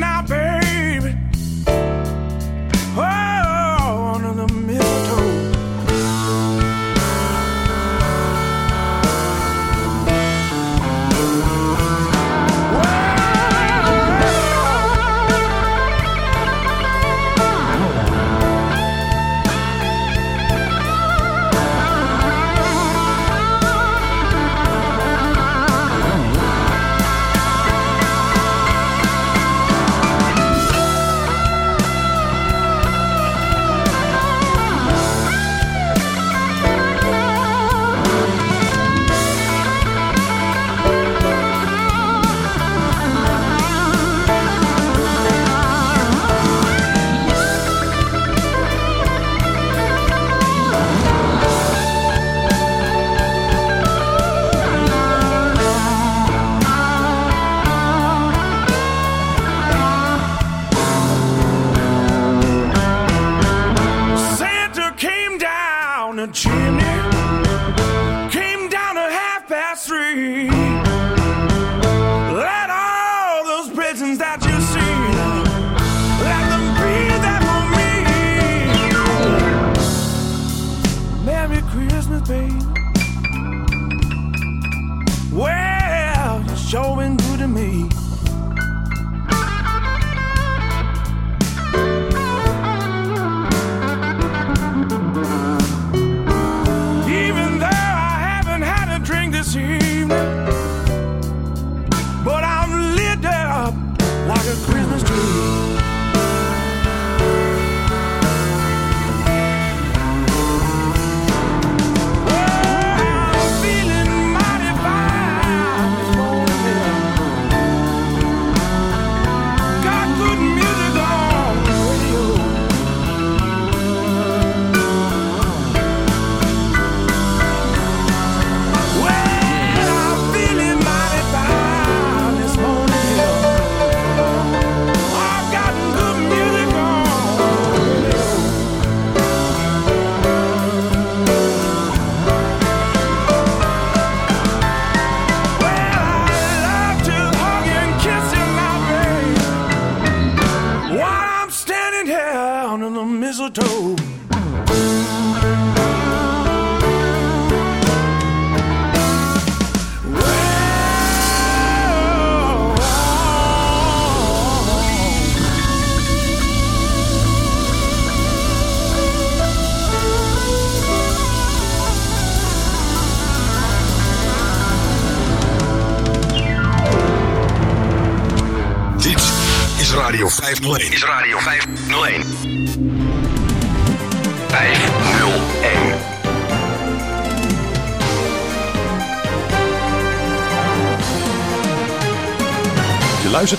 now.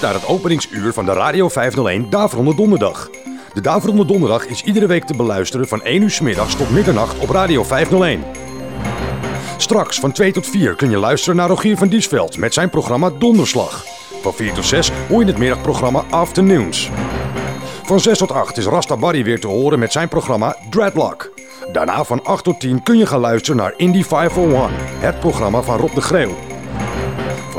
Naar het openingsuur van de Radio 501 Daverende Donderdag. De Daverende Donderdag is iedere week te beluisteren van 1 uur s middags tot middernacht op Radio 501. Straks van 2 tot 4 kun je luisteren naar Rogier van Diesveld met zijn programma Donderslag. Van 4 tot 6 hoor je het middagprogramma Afternoons. Van 6 tot 8 is Rasta Barry weer te horen met zijn programma Dreadlock. Daarna van 8 tot 10 kun je gaan luisteren naar Indie 501, het programma van Rob de Greeuw.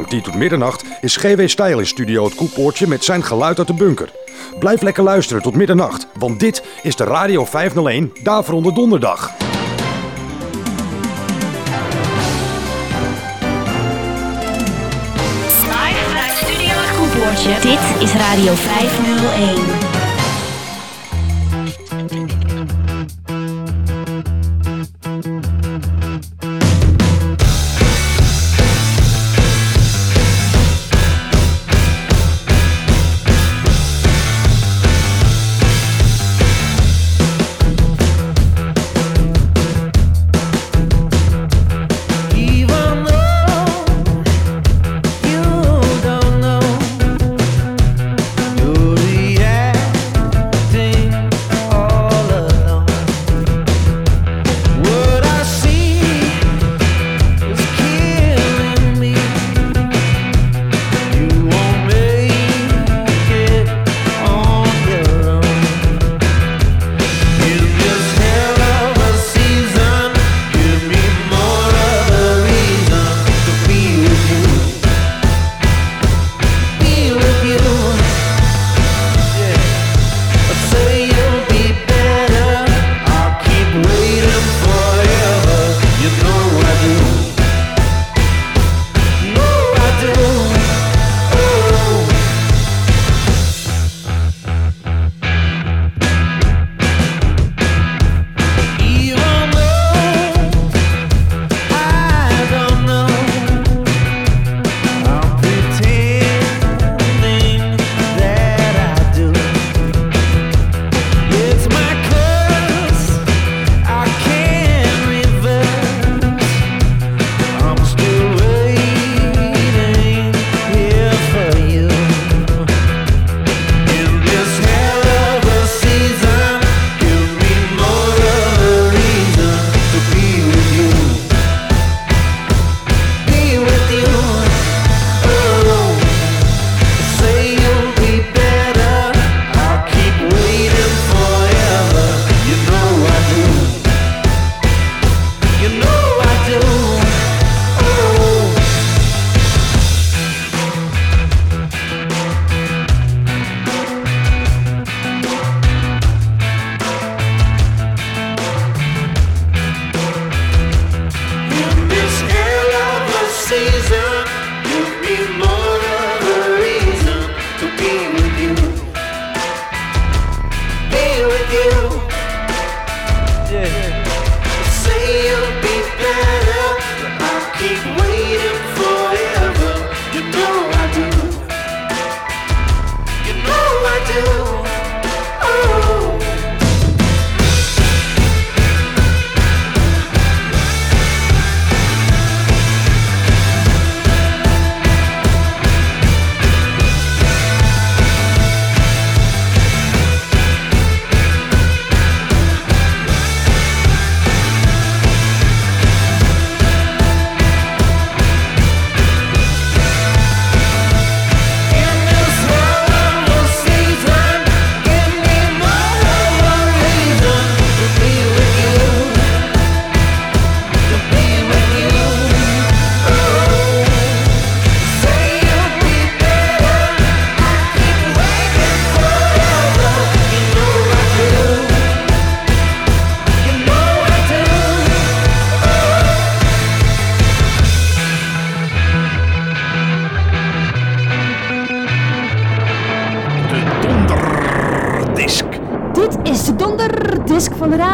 10 tot middernacht is GW Stijl in studio het Koepoortje met zijn geluid uit de bunker. Blijf lekker luisteren tot middernacht, want dit is de Radio 501 Daverende Donderdag. Studio. Dit is Radio 501.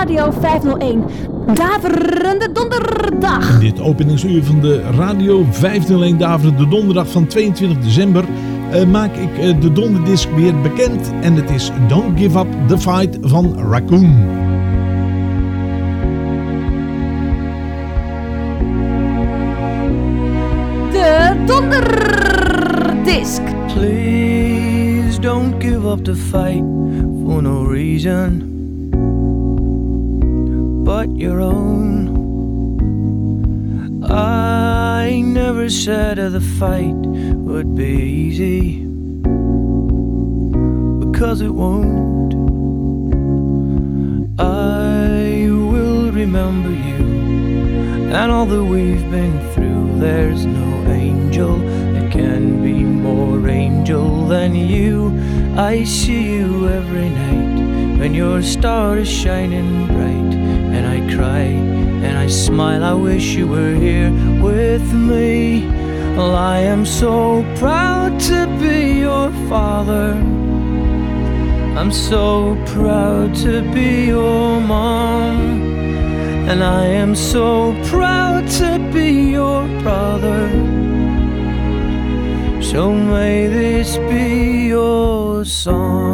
Radio 501. Daverende donderdag. Dit openingsuur van de Radio 501 Daverende Donderdag van 22 december eh, maak ik eh, de donderdisc weer bekend. En het is Don't Give Up the Fight van Raccoon. De donderdisc. Please up the fight for no reason but your own. I never said the fight would be easy because it won't. I will remember you and all that we've been through. There's no angel that can be more angel than you. I see you every night when your star is shining bright, cry and I smile. I wish you were here with me. Well, I am so proud to be your father. I'm so proud to be your mom. And I am so proud to be your brother. So may this be your song.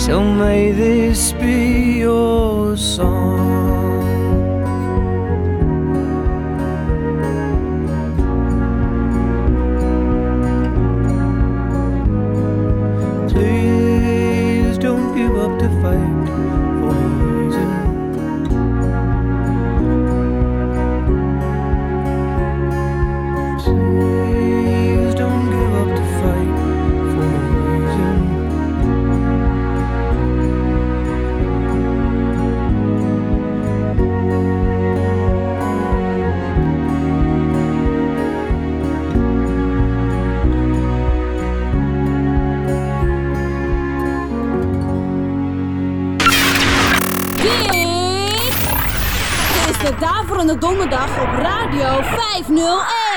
So may this be your song. De Daverende Donderdag op Radio 501.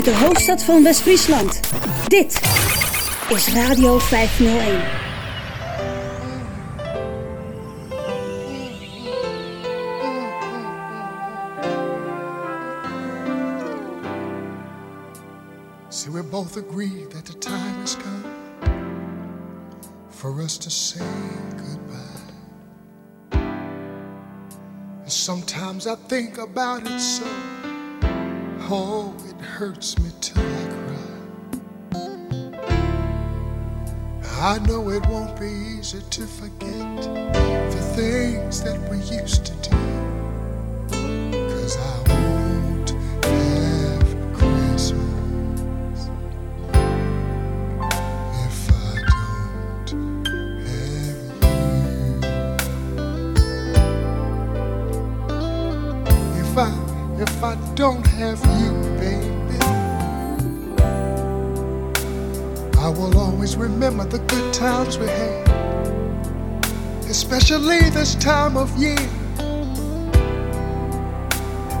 Vanuit de hoofdstad van West-Friesland. Dit is Radio 501. See, we both agree that the time has come for us to say goodbye. And sometimes I think about it so, oh, it hurts me till I cry. I know it won't be easy to forget the things that we used to do. Cause I remember the good times we had, especially this time of year.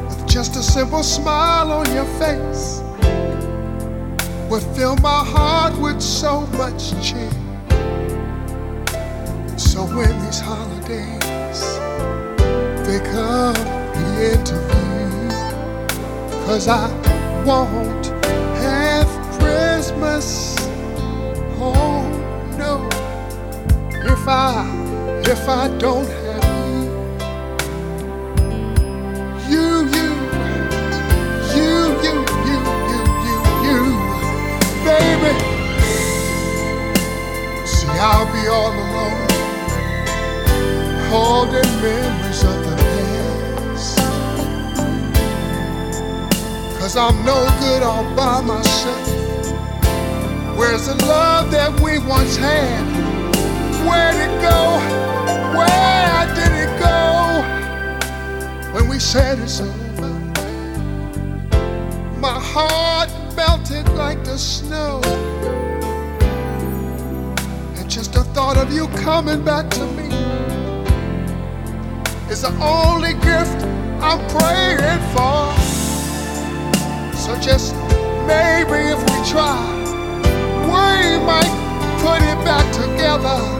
With just a simple smile on your face would fill my heart with so much cheer. So when these holidays they come the interview, cause I won't have Christmas. I, if I don't have you? You, you, you, you, you, you, you, you, baby. See, I'll be all alone, holding memories of the past. Cause I'm no good all by myself. Where's the love that we once had? Where'd it go? Where did it go? When we said it's over, my heart melted like the snow. And just the thought of you coming back to me is the only gift I'm praying for. So just maybe if we try, we might put it back together.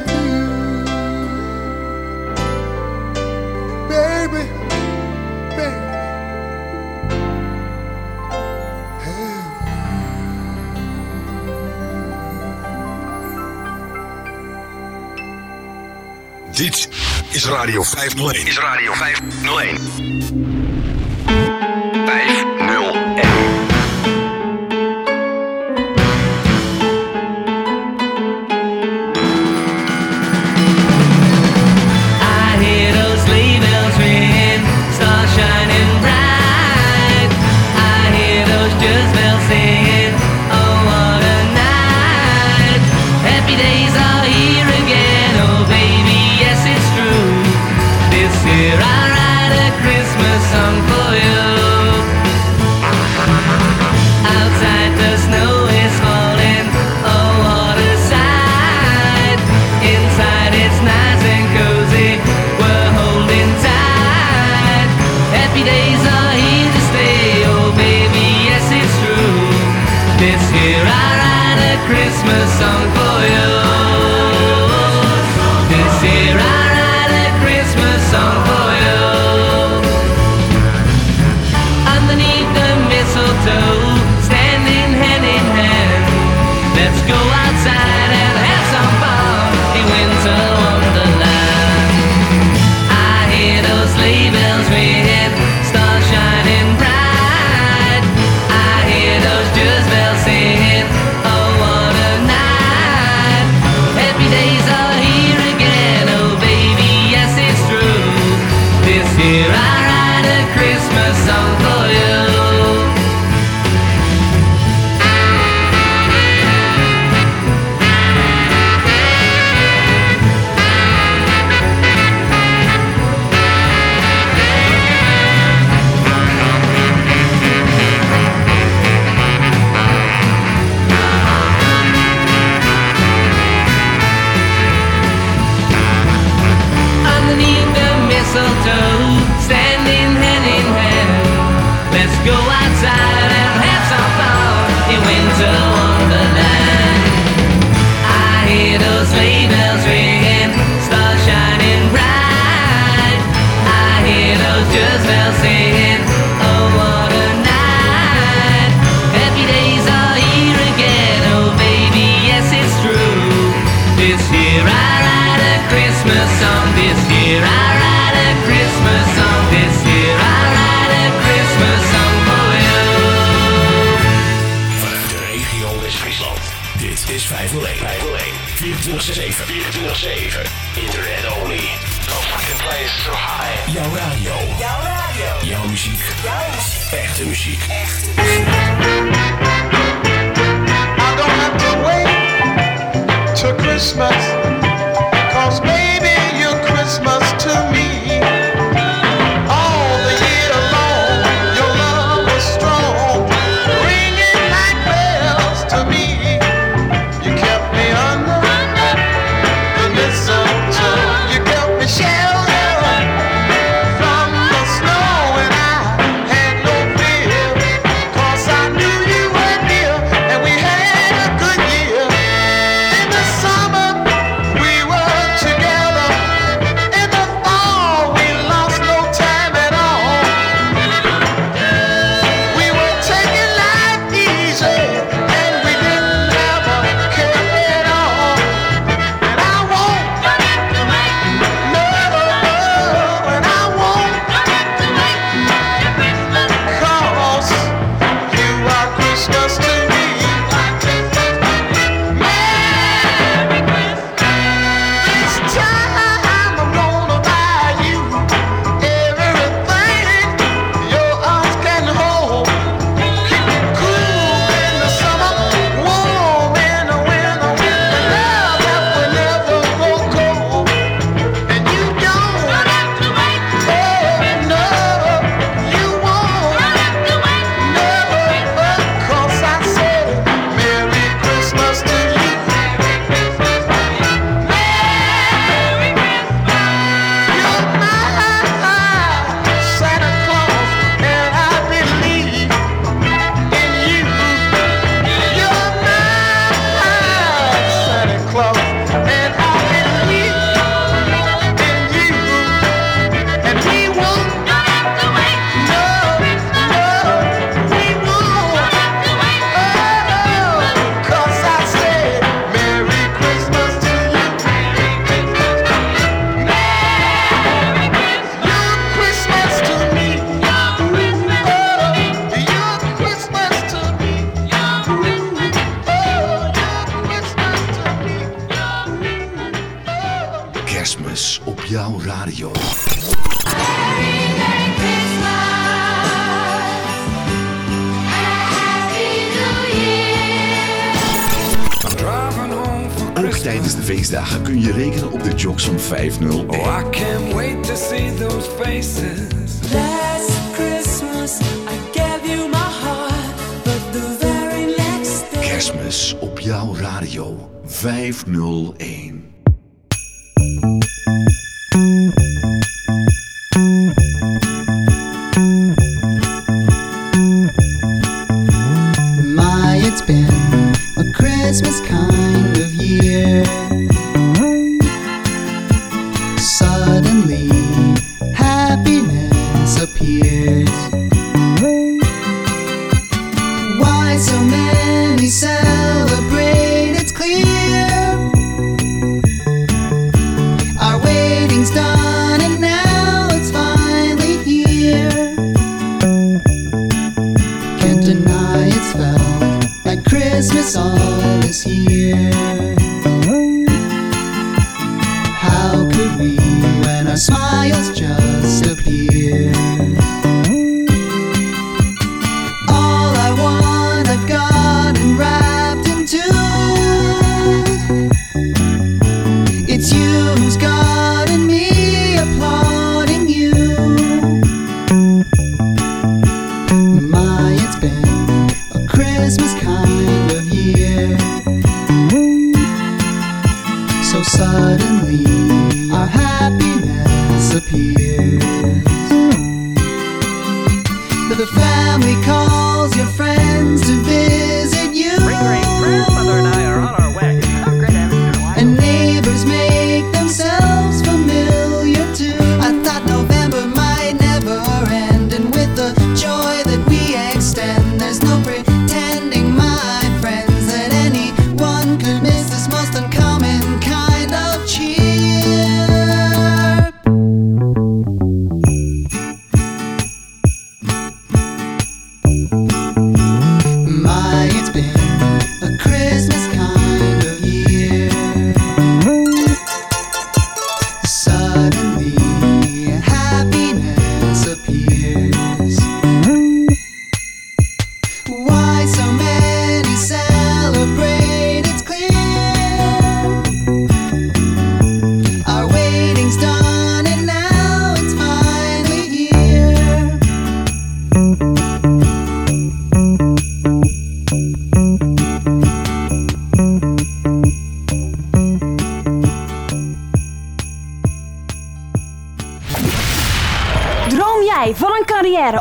Dit is Radio 501. Is Radio 501. Here I write a Christmas song for Christmas song this year. I write a Christmas song this year. I write a Christmas song for Will. Vanuit de regio West-Friesland. Dit is 501. 501. 24 24 red only. Don't fucking play it so high. Jouw radio. Jouw radio. Jouw muziek. Jouw. Echte muziek. Echte muziek. I don't have to wait to Christmas. All this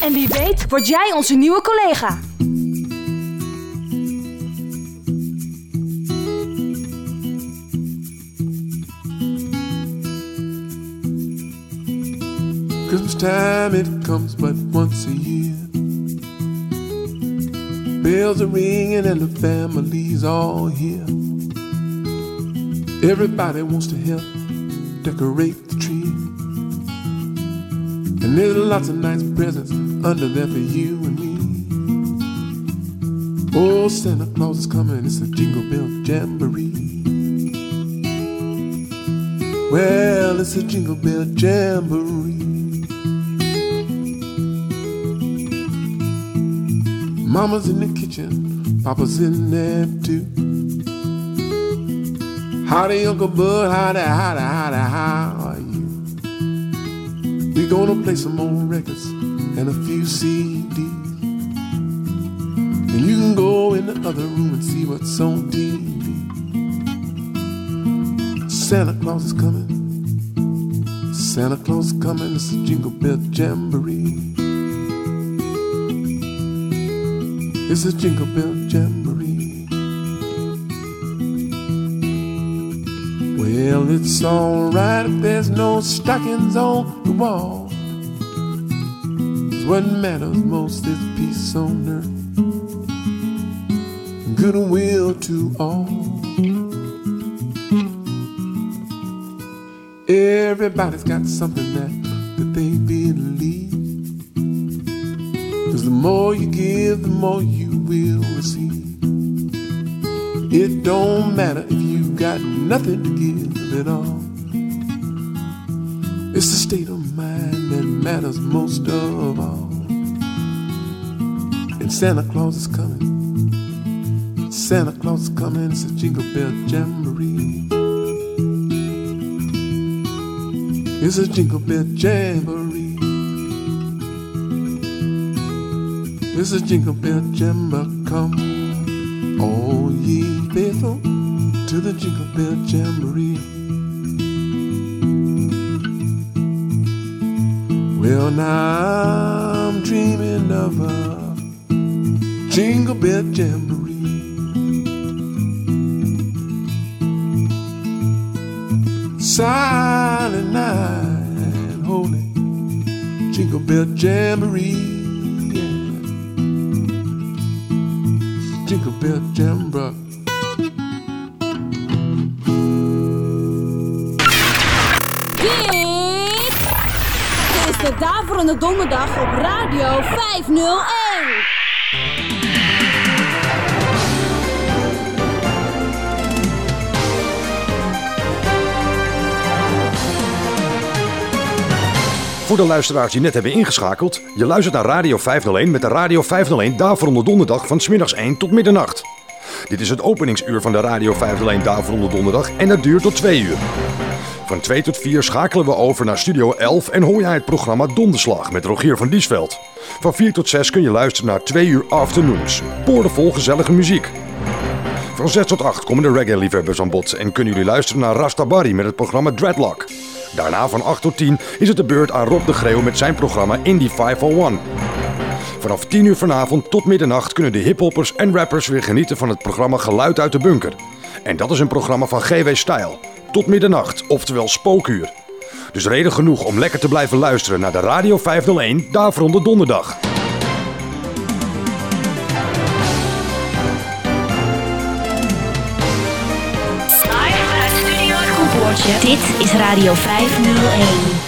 En wie weet word jij onze nieuwe collega. Christmas time it comes but once a year. Bells are ringing and the family's all here. Everybody wants to help decorate the tree. And there's lots of nice presents under there for you and me. Oh, Santa Claus is coming, it's a jingle bell jamboree. Well, it's a jingle bell jamboree. Mama's in the kitchen, Papa's in there too. Howdy, Uncle Bud, howdy, howdy, howdy, how are you? We gonna play some old records and a few CDs. And you can go in the other room and see what's on TV. Santa Claus is coming. Santa Claus is coming. It's a jingle bell jamboree. It's a jingle bell jamboree. Well, it's alright if there's no stockings on the wall. What matters most is peace on earth, and goodwill to all. Everybody's got something that, that they believe. Cause the more you give, the more you will receive. It don't matter if you got nothing to give at all. It's the state of mind that matters most of Santa Claus is coming. Santa Claus is coming. It's a jingle bell jamboree. It's a jingle bell jamboree. It's a jingle bell jamboree. Come, all ye faithful, to the jingle bell jamboree. Well, now Jingle Bell Jamboree. Silent night, holy Jingle Bell Jamboree. Jingle Bell Jamboree. Dit is de Daverende Donderdag op Radio 501. Voor de luisteraars die net hebben ingeschakeld, je luistert naar Radio 501 met de Radio 501 Daverende Donderdag van smiddags 1 tot middernacht. Dit is het openingsuur van de Radio 501 Daverende Donderdag en dat duurt tot 2 uur. Van 2 tot 4 schakelen we over naar Studio 11 en hoor jij het programma Donderslag met Rogier van Diesveld. Van 4 tot 6 kun je luisteren naar 2 uur afternoons. Boordevol gezellige muziek. Van 6 tot 8 komen de reggae-liefhebbers aan bod en kunnen jullie luisteren naar Rasta Barry met het programma Dreadlock. Daarna van 8 tot 10 is het de beurt aan Rob de Greeuw met zijn programma Indie 501. Vanaf 10 uur vanavond tot middernacht kunnen de hiphoppers en rappers weer genieten van het programma Geluid uit de Bunker. En dat is een programma van GW Style. Tot middernacht, oftewel spookuur. Dus reden genoeg om lekker te blijven luisteren naar de Radio 501 Daverende Donderdag. Dit is Radio 501.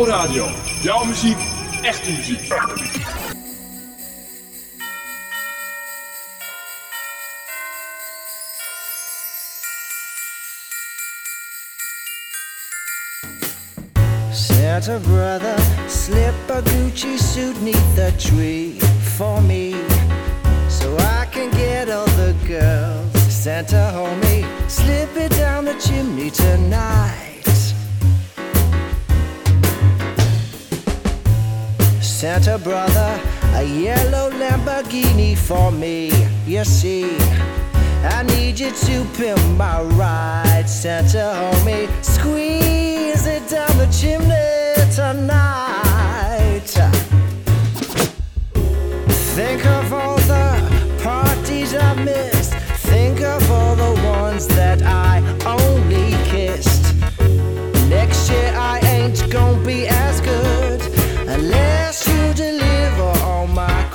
Jouw radio. Jouw muziek. Echte muziek. Santa brother, slip a Gucci suit neath the tree for me, so I can get all the girls. Santa homie, slip it down the chimney tonight. Santa brother, a yellow Lamborghini for me. You see, I need you to pimp my ride. Santa homie, squeeze it down the chimney tonight. Think of all the parties I missed. Think of all the ones that I only kissed. Next year I ain't gonna be as good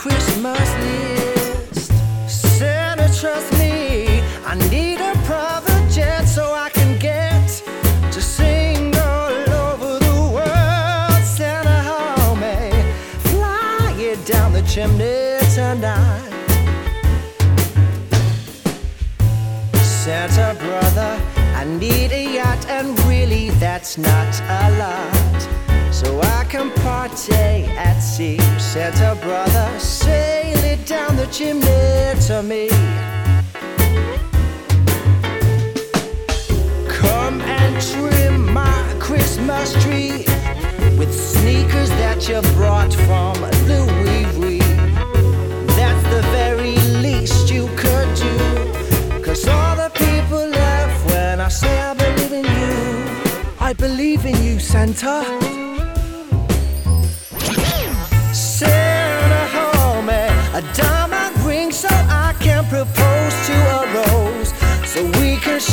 Christmas list. Santa, trust me, I need a private jet so I can get to sing all over the world. Santa, homie, fly it down the chimney tonight. Santa brother, I need a yacht, and really that's not a lot. So I can party at sea. Santa brother, sail it down the chimney to me. Come and trim my Christmas tree with sneakers that you brought from Louis Vuitton. That's the very least you could do. Cause all the people laugh when I say I believe in you. I believe in you, Santa. Santa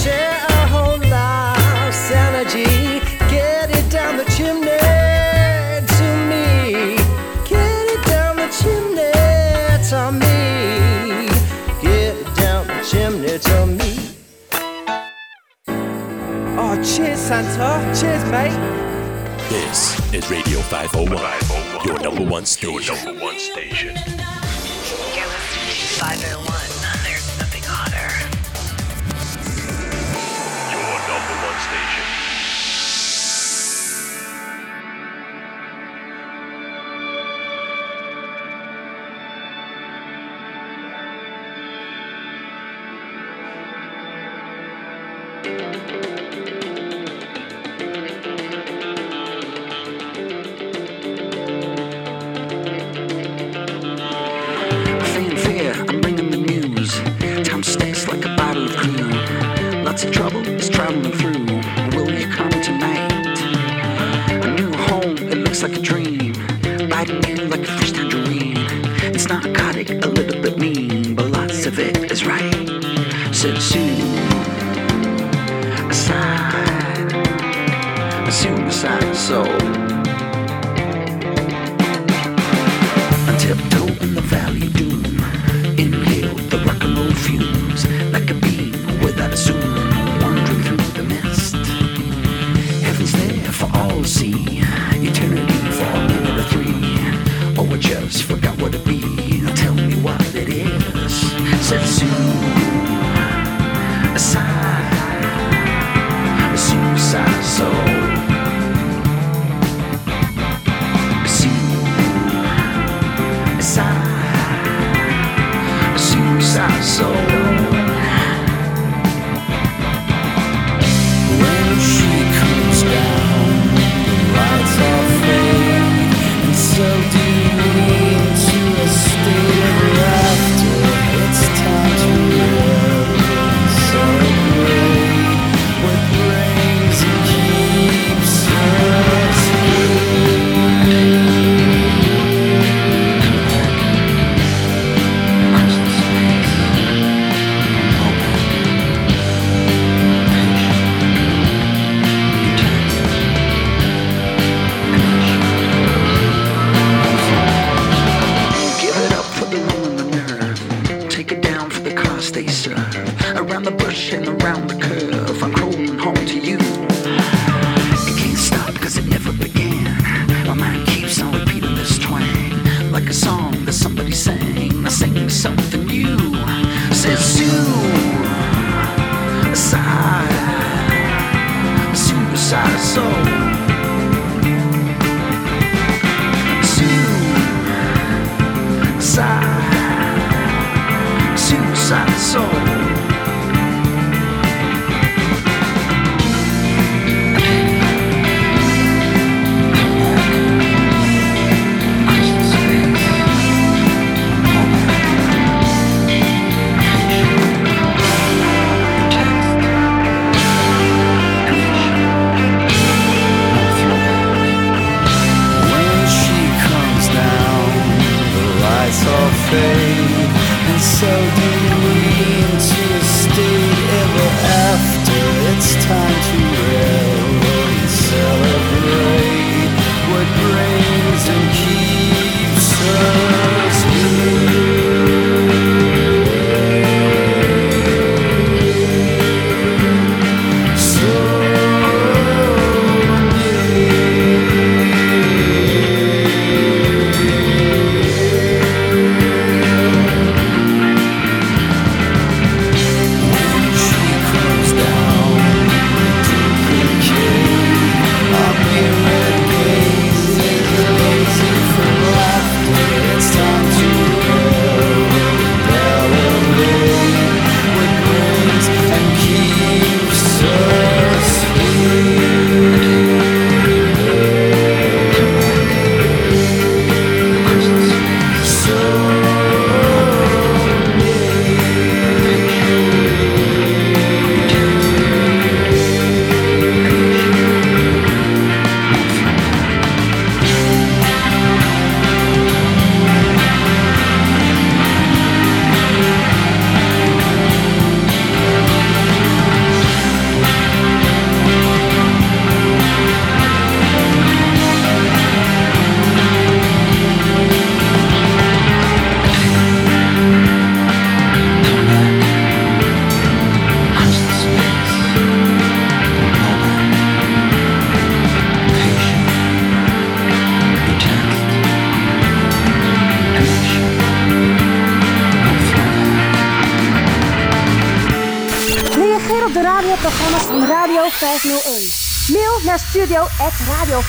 share our whole lives. Santa G, get it down the chimney to me. Get it down the chimney to me. Get it down the chimney to me. Oh, cheers, Santa. Cheers, mate. This is Radio 501, your number one station. Your number one station. 501. Suicide soul. a song.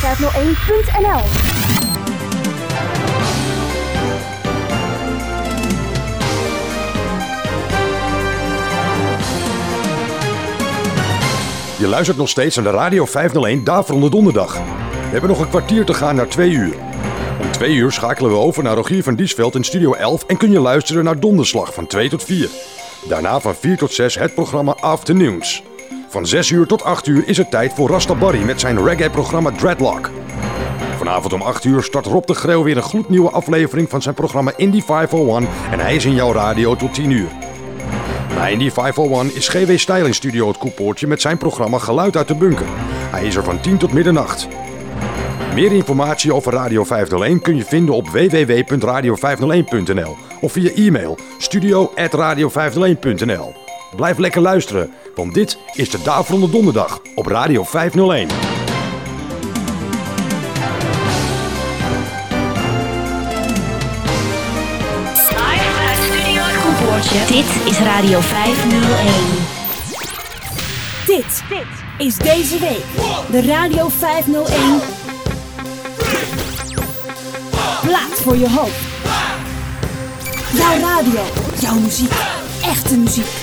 studio.radio501.nl Je luistert nog steeds naar de Radio 501 Daverende Donderdag. We hebben nog een kwartier te gaan naar 2 uur. Om 2 uur schakelen we over naar Rogier van Diesveld in Studio 11 en kun je luisteren naar Donderslag van 2 tot 4. Daarna van 4 tot 6 het programma Afternoons. Van 6 uur tot 8 uur is het tijd voor Rasta Barry met zijn reggae-programma Dreadlock. Vanavond om 8 uur start Rob de Greeuw weer een gloednieuwe aflevering van zijn programma Indie 501 en hij is in jouw radio tot 10 uur. Na Indie 501 is GW Stijl in Studio Het Koepoortje met zijn programma Geluid uit de Bunker. Hij is er van 10 tot middernacht. Meer informatie over Radio 501 kun je vinden op www.radio501.nl of via e-mail studio.radio501.nl. Blijf lekker luisteren, want dit is de Daverende Donderdag op Radio 501. Live vanuit Studio Het Koepoortje. Dit is Radio 501. Dit is deze week de Radio 501 Plaat voor je hoop. Jouw radio, jouw muziek, echte muziek.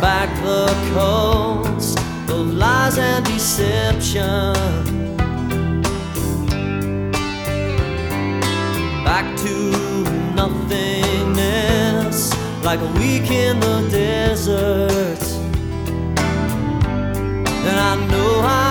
back the coats of lies and deception. Back to nothingness, like a week in the desert. And I know I.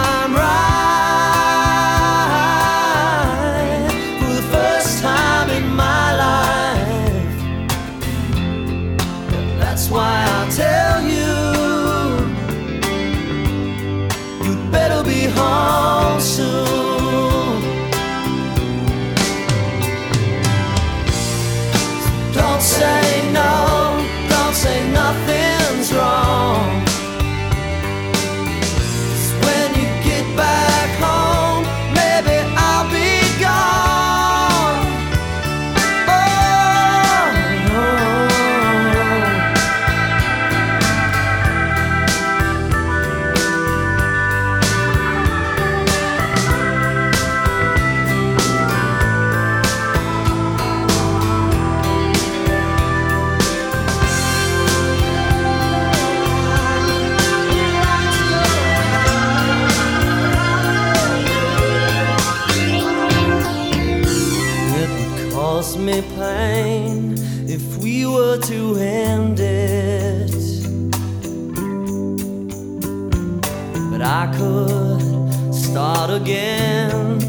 I could start again.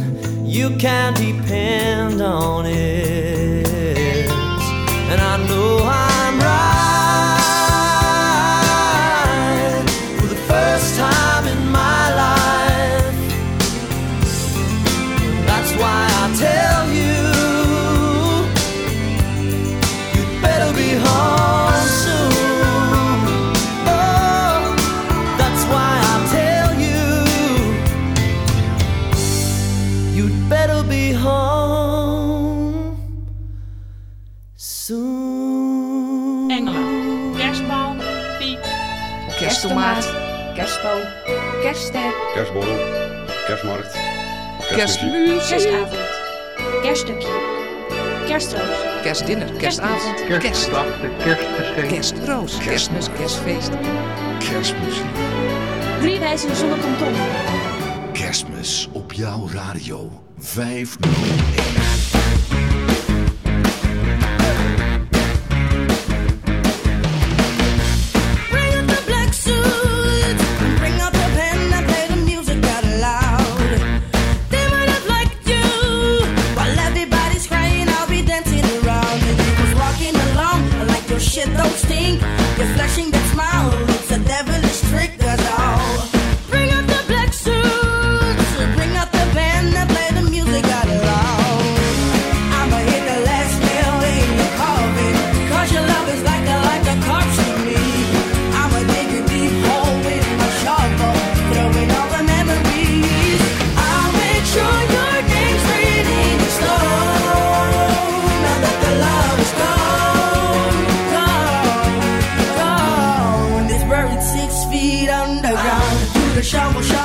You can depend on it. kerstmarkt. Kerstmuziek. Kerstavond. Kerststukje. Kerstroos. Kerstdinner. Kerstavond. Kerstdag. Kerstgeschenk. Kerstroos. Kerstmis. Kerstfeest. Kerstmuziek. Drie wijzen zonder kanton. Kerstmis op jouw radio. 5笑我笑。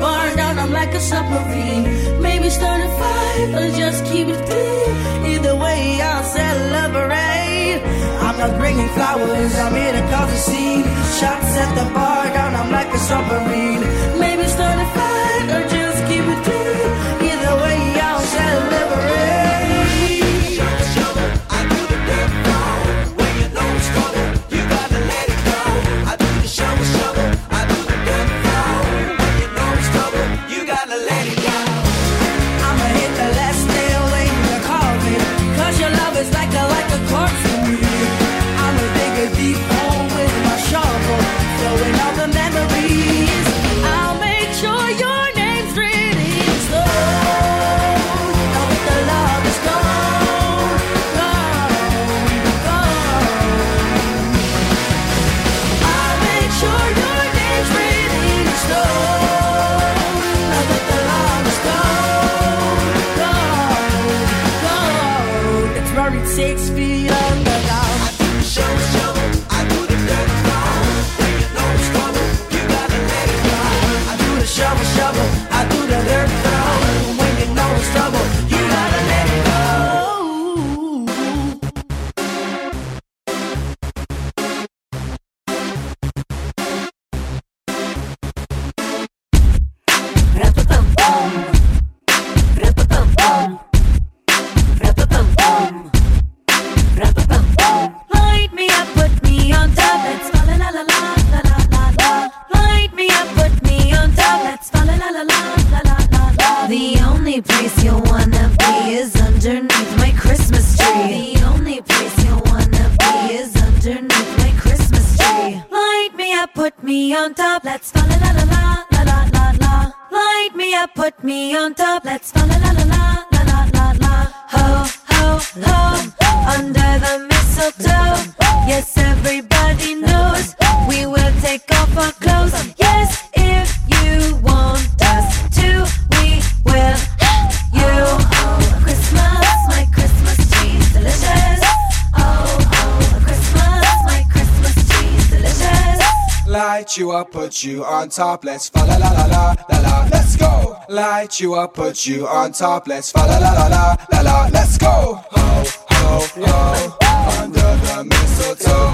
Bar down, I'm like a submarine. Maybe start a fight or just keep it clean. Either way, I'll celebrate. I'm not bringing flowers, I'm here to cause a scene. Shots at the bar down, I'm like a submarine. On top, let's fa la la la la la la, let's go. Light you up, put you on top, let's fa la la la la la la, let's go. Ho ho ho, under the mistletoe.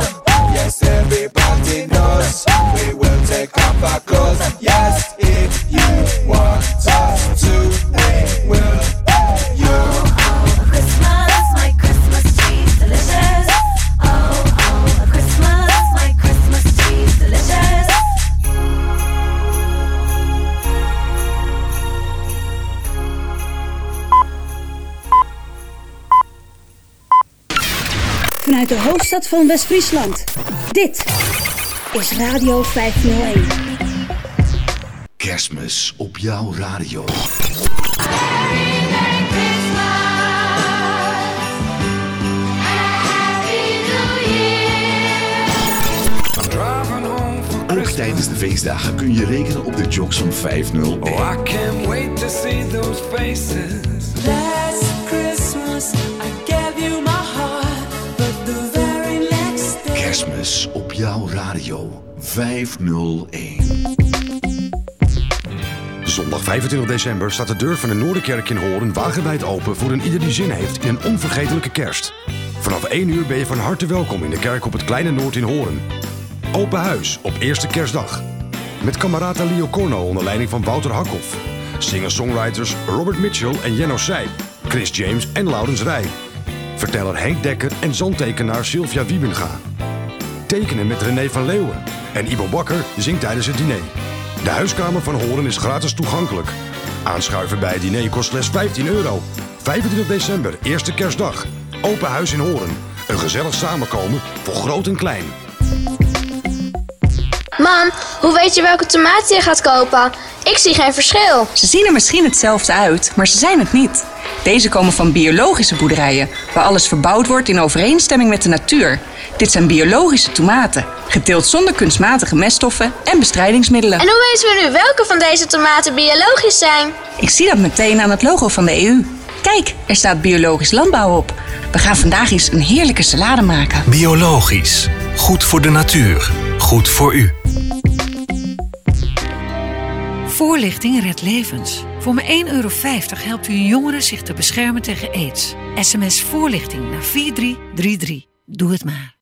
Yes, everybody knows we will take off our clothes. Yes, if you want us to, we will. Vanuit de hoofdstad van West-Friesland. Dit is Radio 501. Kerstmis op jouw radio. Ook tijdens de feestdagen kun je rekenen op de jocks van 501. Oh, I can't wait to see those faces. Radio 501. Zondag 25 december staat de deur van de Noorderkerk in Hoorn wagenwijd open voor een ieder die zin heeft in een onvergetelijke kerst. Vanaf 1 uur ben je van harte welkom in de kerk op het Kleine Noord in Hoorn. Open huis op eerste kerstdag. Met kamerata Leo Corno onder leiding van Wouter Hakhoff. Singer-songwriters Robert Mitchell en Jenno Seij. Chris James en Laurens Rij. Verteller Henk Dekker en zandtekenaar Sylvia Wiebenga. Tekenen met René van Leeuwen. En Ibo Bakker zingt tijdens het diner. De huiskamer van Horen is gratis toegankelijk. Aanschuiven bij het diner kost slechts 15 euro. 25 december, eerste kerstdag. Open huis in Horen. Een gezellig samenkomen voor groot en klein. Mam, hoe weet je welke tomaten je gaat kopen? Ik zie geen verschil. Ze zien er misschien hetzelfde uit, maar ze zijn het niet. Deze komen van biologische boerderijen, waar alles verbouwd wordt in overeenstemming met de natuur. Dit zijn biologische tomaten, geteeld zonder kunstmatige meststoffen en bestrijdingsmiddelen. En hoe weten we nu welke van deze tomaten biologisch zijn? Ik zie dat meteen aan het logo van de EU. Kijk, er staat biologisch landbouw op. We gaan vandaag eens een heerlijke salade maken. Biologisch. Goed voor de natuur. Goed voor u. Voorlichting redt levens. Voor maar 1,50 euro helpt u een jongere zich te beschermen tegen aids. SMS voorlichting naar 4333. Doe het maar.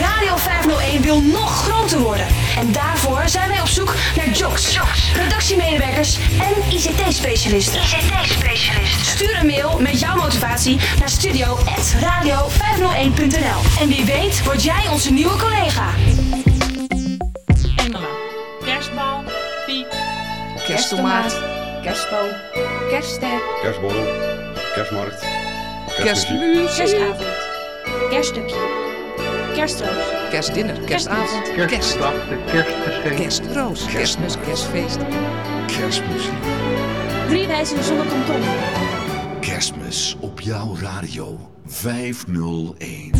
Radio 501 wil nog groter worden. En daarvoor zijn wij op zoek naar jocks, redactiemedewerkers en ICT-specialisten. ICT-specialisten. Stuur een mail met jouw motivatie naar studio.radio501.nl. En wie weet word jij onze nieuwe collega. Engela. Kerstbal. Piek. Kersttomaat. Kerstboom. Kerstster. Kerstborrel. Kerstmarkt. Kerstmuziek. Kerstavond. Kerststukje. Kerstroos. Kerstdinner. Kerstavond. Kerstdag, Kerst. Kerstroos. Kerstmis. Kerstfeest. Kerstmuziek. Drie wijzen zonder kanton. Kerstmis op jouw radio 501.